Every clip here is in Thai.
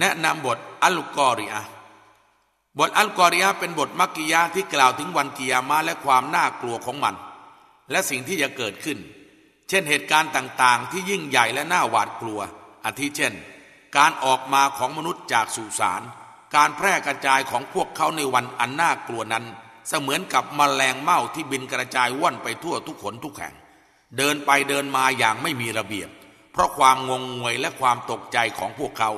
แนะนำบทอัลกอริอาบทอัลกอริอาเป็นบทมักกิยาที่กล่าวถึงวันกิยามาและความน่ากลัวของมัน และสิ่งที่จะเกิดขึ้น เช่นเหตุการณ์ต่างๆ ที่ยิ่งใหญ่และน่าหวาดกลัว อาทิเช่น การออกมาของมนุษย์จากสุสานการแพร่กระจายของพวกเขาในวันอันน่ากลัวนั้น เสมือนกับมแมลงเม่าที่บินกระจายว่อนไปทั่วทุกขนทุกแห่ง เดินไปเดินมาอย่างไม่มีระเบียบ เพราะความงงงวยและความตกใจของพวกเขา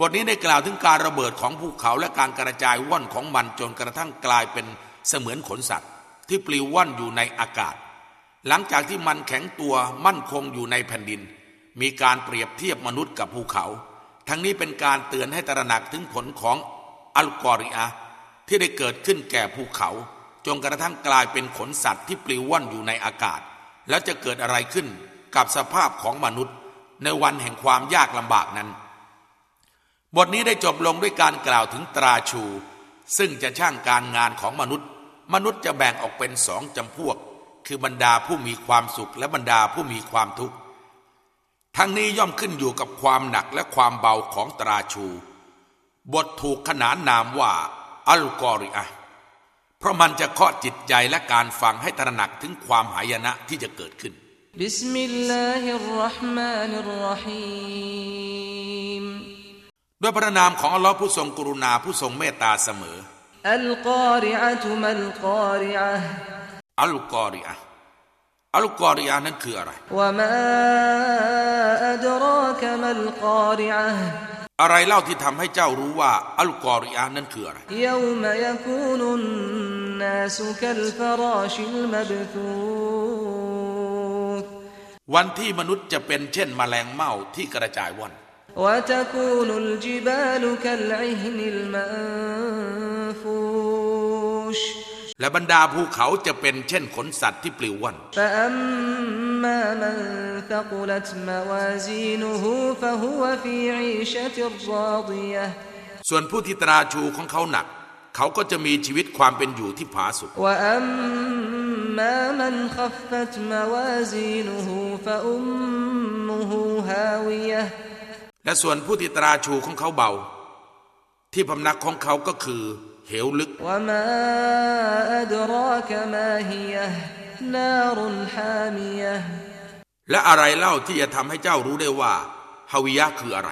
บทนี้ได้กล่าวถึงการระเบิดของภูเขาและการกระจายว่อนของมันจนกระทั่งกลายเป็นเสมือนขนสัตว์ ที่ปลิวว่อนอยู่ในอากาศ หลังจากที่มันแข็งตัวมั่นคงอยู่ในแผ่นดิน มีการเปรียบเทียบมนุษย์กับภูเขา ทั้งนี้เป็นการเตือนให้ตระหนักถึงผลของอัลกอริอาที่ได้เกิดขึ้นแก่ภูเขาจนกระทั่งกลายเป็นขนสัตว์ที่ปลิวว่อนอยู่ในอากาศ แล้วจะเกิดอะไรขึ้นกับสภาพของมนุษย์ ในวันแห่งความยากลำบากนั้น บทนี้ได้จบลงด้วยการกล่าวถึงตราชู ซึ่งจะช่างการงานของมนุษย์ มนุษย์จะแบ่งออกเป็นสองจำพวก คือบรรดาผู้มีความสุขและบรรดาผู้มีความทุกข์ ทั้งนี้ย่อมขึ้นอยู่กับความหนักและความเบาของตราชู บทถูกขนานนามว่า อัลกอริอะเพราะมันจะเคาะจิตใจและการฟังให้ตระหนักถึงความหายนะที่จะเกิดขึ้นبسم الله الرحمن الرحيم ด้วยพระนามของอัลลอฮ์ผู้ทรงกรุณาผู้ทรงเมตตาเสมอ القارعة ما القارعةอัลกอริอะอัลกอริอานั้นคืออะไรوما أدراك ما القارعةอะไรเล่าที่ทำให้เจ้ารู้ว่าอัลกอริอานั้นคืออะไรยามยคูนุนนาสุคัลฟราชิลมบทูวันที่มนุษย์จะเป็นเช่นแมลงเม่าที่กระจายว่อน وتكون الجبال كالعهن المنفوش และบรรดาภูเขาจะเป็นเช่นขนสัตว์ที่ปลิวว่อนส่วนผู้ที่ตราชูของเขาหนัก เขาก็จะมีชีวิตความเป็นอยู่ที่ผาสุก และส่วนผู้ที่ตราชูของเขาเบา ที่พำนักของเขาก็คือ เหวลึกและอะไรเล่าที่จะทำให้เจ้ารู้ได้ว่าฮาวิยะคืออะไร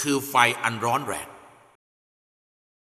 คือไฟอันร้อนแรง